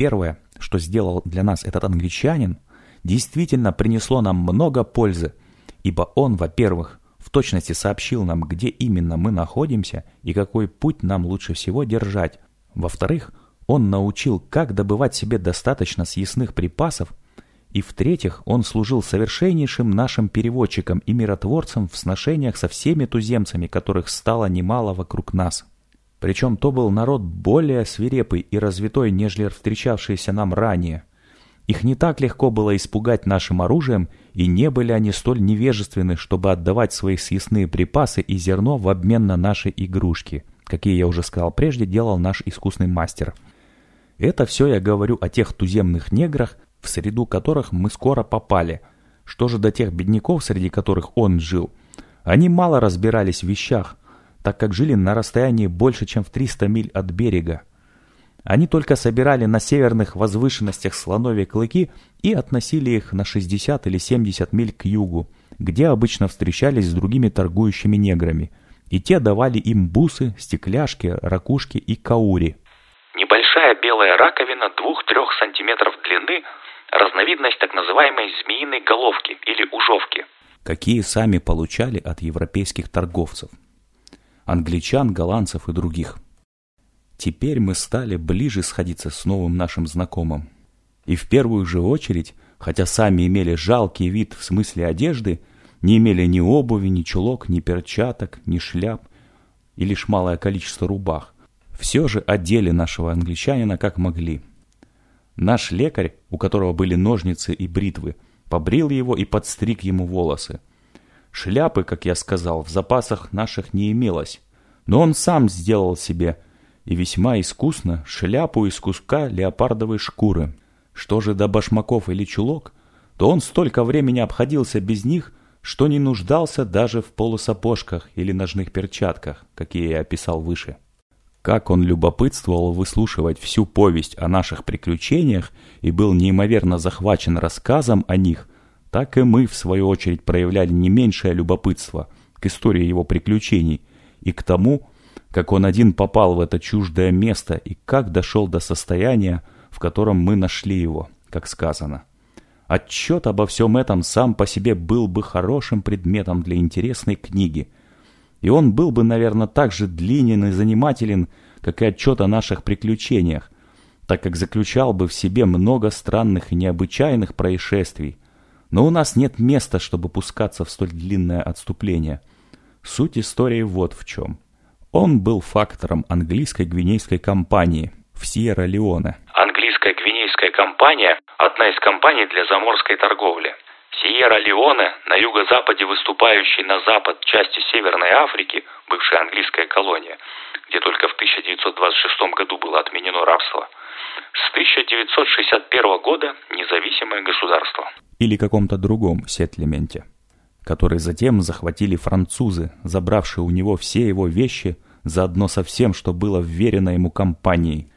первое, что сделал для нас этот англичанин, действительно принесло нам много пользы, ибо он, во-первых, в точности сообщил нам, где именно мы находимся и какой путь нам лучше всего держать. Во-вторых, он научил, как добывать себе достаточно съестных припасов, и в-третьих, он служил совершеннейшим нашим переводчиком и миротворцем в сношениях со всеми туземцами, которых стало немало вокруг нас. Причем то был народ более свирепый и развитой, нежели встречавшийся нам ранее. Их не так легко было испугать нашим оружием, и не были они столь невежественны, чтобы отдавать свои съестные припасы и зерно в обмен на наши игрушки, какие я уже сказал прежде, делал наш искусный мастер – это все я говорю о тех туземных неграх, в среду которых мы скоро попали. Что же до тех бедняков, среди которых он жил? Они мало разбирались в вещах, так как жили на расстоянии больше, чем в 300 миль от берега. Они только собирали на северных возвышенностях слоновьи клыки и относили их на 60 или 70 миль к югу, где обычно встречались с другими торгующими неграми, и те давали им бусы, стекляшки, ракушки и каури. Небольшая белая раковина 2-3 сантиметров длины, разновидность так называемой змеиной головки или ужовки. Какие сами получали от европейских торговцев. Англичан, голландцев и других. Теперь мы стали ближе сходиться с новым нашим знакомым. И в первую же очередь, хотя сами имели жалкий вид в смысле одежды, не имели ни обуви, ни чулок, ни перчаток, ни шляп и лишь малое количество рубах, все же одели нашего англичанина как могли. Наш лекарь, у которого были ножницы и бритвы, побрил его и подстриг ему волосы. Шляпы, как я сказал, в запасах наших не имелось, но он сам сделал себе и весьма искусно шляпу из куска леопардовой шкуры. Что же до башмаков или чулок, то он столько времени обходился без них, что не нуждался даже в полусапожках или ножных перчатках, какие я описал выше. Как он любопытствовал выслушивать всю повесть о наших приключениях и был неимоверно захвачен рассказом о них, так и мы, в свою очередь, проявляли не меньшее любопытство к истории его приключений и к тому, как он один попал в это чуждое место и как дошел до состояния, в котором мы нашли его, как сказано. Отчет обо всем этом сам по себе был бы хорошим предметом для интересной книги – и он был бы, наверное, так же длинен и занимателен, как и отчет о наших приключениях, так как заключал бы в себе много странных и необычайных происшествий. Но у нас нет места, чтобы пускаться в столь длинное отступление. Суть истории вот в чем. Он был фактором английской гвинейской компании в Сьерра-Леоне. Английская гвинейская компания – одна из компаний для заморской торговли – Сиерра-Леоне, на юго-западе выступающей на запад части Северной Африки, бывшая английская колония, 1926 году было отменено рабство, с 1961 года независимое государство. Или каком-то другом сетлементе, который затем захватили французы, забравшие у него все его вещи заодно со всем, что было вверено ему компанией.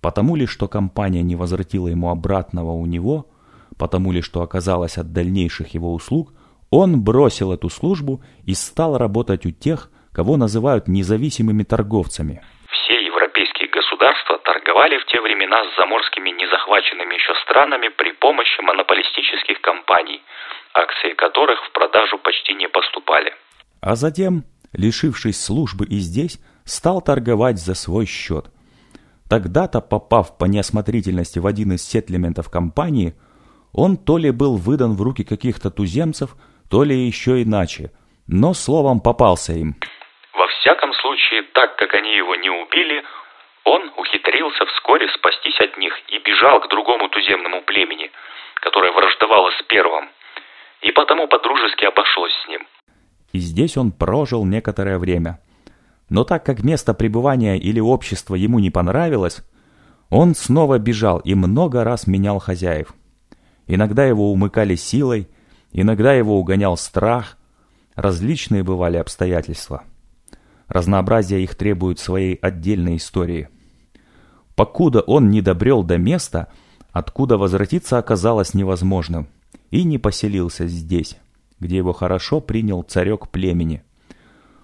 Потому ли, что компания не возвратила ему обратного у него – потому ли что оказалось от дальнейших его услуг, он бросил эту службу и стал работать у тех, кого называют независимыми торговцами. Все европейские государства торговали в те времена с заморскими незахваченными еще странами при помощи монополистических компаний, акции которых в продажу почти не поступали. А затем, лишившись службы и здесь, стал торговать за свой счет. Тогда-то, попав по неосмотрительности в один из сетлементов компании, он то ли был выдан в руки каких-то туземцев, то ли еще иначе, но словом попался им. Случае, так как они его не убили, он ухитрился вскоре спастись от них и бежал к другому туземному племени, которое враждовало с первым, и потому подружески обошлось с ним. И здесь он прожил некоторое время. Но так как место пребывания или общество ему не понравилось, он снова бежал и много раз менял хозяев. Иногда его умыкали силой, иногда его угонял страх. Различные бывали обстоятельства. Разнообразие их требует своей отдельной истории. Покуда он не добрел до места, откуда возвратиться оказалось невозможным, и не поселился здесь, где его хорошо принял царек племени.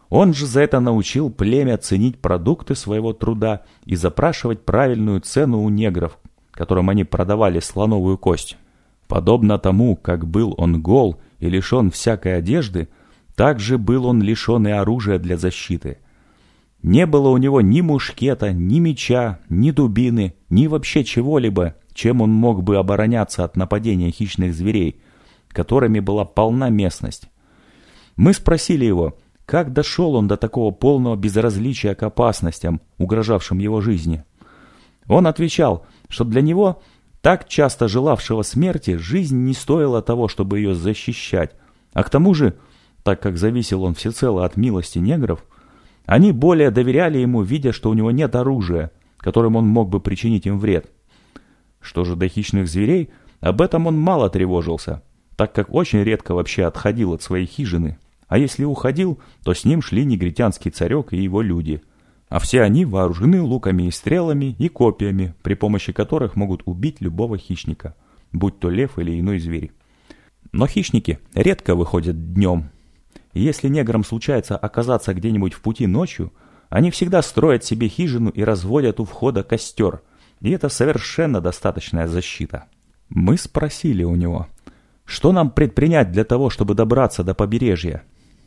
Он же за это научил племя ценить продукты своего труда и запрашивать правильную цену у негров, которым они продавали слоновую кость. Подобно тому, как был он гол и лишен всякой одежды, так же был он лишен и оружия для защиты. Не было у него ни мушкета, ни меча, ни дубины, ни вообще чего-либо, чем он мог бы обороняться от нападения хищных зверей, которыми была полна местность. Мы спросили его, как дошел он до такого полного безразличия к опасностям, угрожавшим его жизни. Он отвечал, что для него, так часто желавшего смерти, жизнь не стоила того, чтобы ее защищать, а к тому же, так как зависел он всецело от милости негров, они более доверяли ему, видя, что у него нет оружия, которым он мог бы причинить им вред. Что же до хищных зверей, об этом он мало тревожился, так как очень редко вообще отходил от своей хижины, а если уходил, то с ним шли негритянский царек и его люди. А все они вооружены луками и стрелами и копьями, при помощи которых могут убить любого хищника, будь то лев или иной зверь. Но хищники редко выходят днем. Если неграм случается оказаться где-нибудь в пути ночью, они всегда строят себе хижину и разводят у входа костер, и это совершенно достаточная защита. Мы спросили у него, что нам предпринять для того, чтобы добраться до побережья,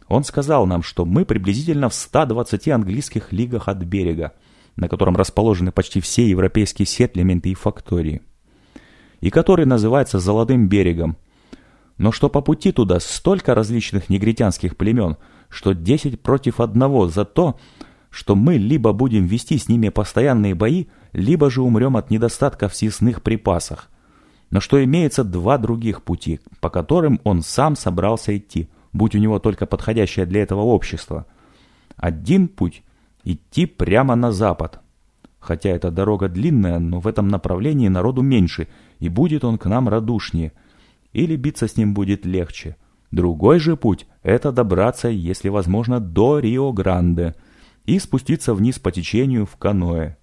он сказал нам, что мы приблизительно в 120 английских лигах от берега, на котором расположены почти все европейские сетлементы и фактории, и который называется Золотым берегом. Но что по пути туда столько различных негритянских племен, что 10 против одного за то, что мы либо будем вести с ними постоянные бои, либо же умрем от недостатка в съестных припасах. Но что имеется два других пути, по которым он сам собрался идти – будь у него только подходящее для этого общество. Один путь – идти прямо на запад. Хотя эта дорога длинная, но в этом направлении народу меньше, и будет он к нам радушнее. Или биться с ним будет легче. Другой же путь – это добраться, если возможно, до Рио-Гранде и спуститься вниз по течению в каноэ.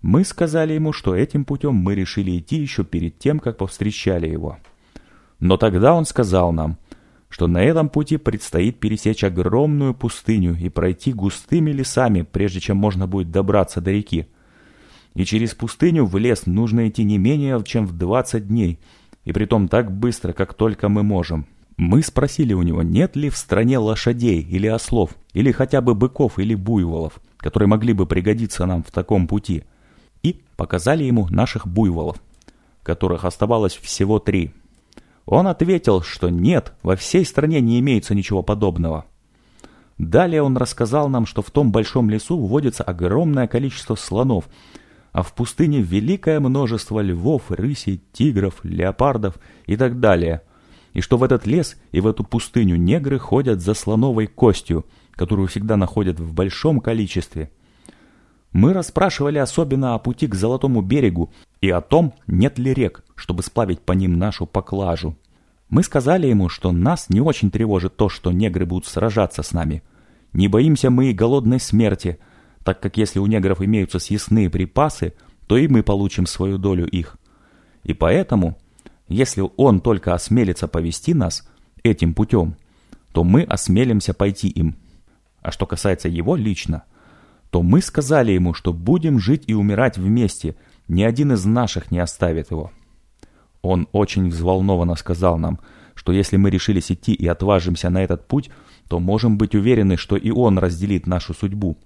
Мы сказали ему, что этим путем мы решили идти еще перед тем, как повстречали его. Но тогда он сказал нам – что на этом пути предстоит пересечь огромную пустыню и пройти густыми лесами, прежде чем можно будет добраться до реки. И через пустыню в лес нужно идти не менее чем в 20 дней, и притом так быстро, как только мы можем. Мы спросили у него, нет ли в стране лошадей или ослов, или хотя бы быков или буйволов, которые могли бы пригодиться нам в таком пути. И показали ему наших буйволов, которых оставалось всего три – он ответил, что нет, во всей стране не имеется ничего подобного. Далее он рассказал нам, что в том большом лесу водится огромное количество слонов, а в пустыне великое множество львов, рысей, тигров, леопардов и так далее, и что в этот лес и в эту пустыню негры ходят за слоновой костью, которую всегда находят в большом количестве. Мы расспрашивали особенно о пути к Золотому берегу и о том, нет ли рек, чтобы сплавить по ним нашу поклажу. Мы сказали ему, что нас не очень тревожит то, что негры будут сражаться с нами. Не боимся мы и голодной смерти, так как если у негров имеются съестные припасы, то и мы получим свою долю их. И поэтому, если он только осмелится повести нас этим путем, то мы осмелимся пойти им. А что касается его лично, то мы сказали ему, что будем жить и умирать вместе, ни один из наших не оставит его. Он очень взволнованно сказал нам, что если мы решились идти и отважимся на этот путь, то можем быть уверены, что и он разделит нашу судьбу.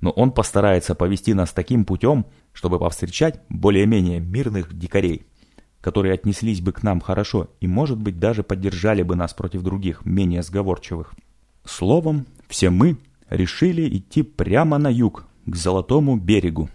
Но он постарается повести нас таким путем, чтобы повстречать более-менее мирных дикарей, которые отнеслись бы к нам хорошо и, может быть, даже поддержали бы нас против других, менее сговорчивых. Словом, все мы решили идти прямо на юг, к Золотому берегу.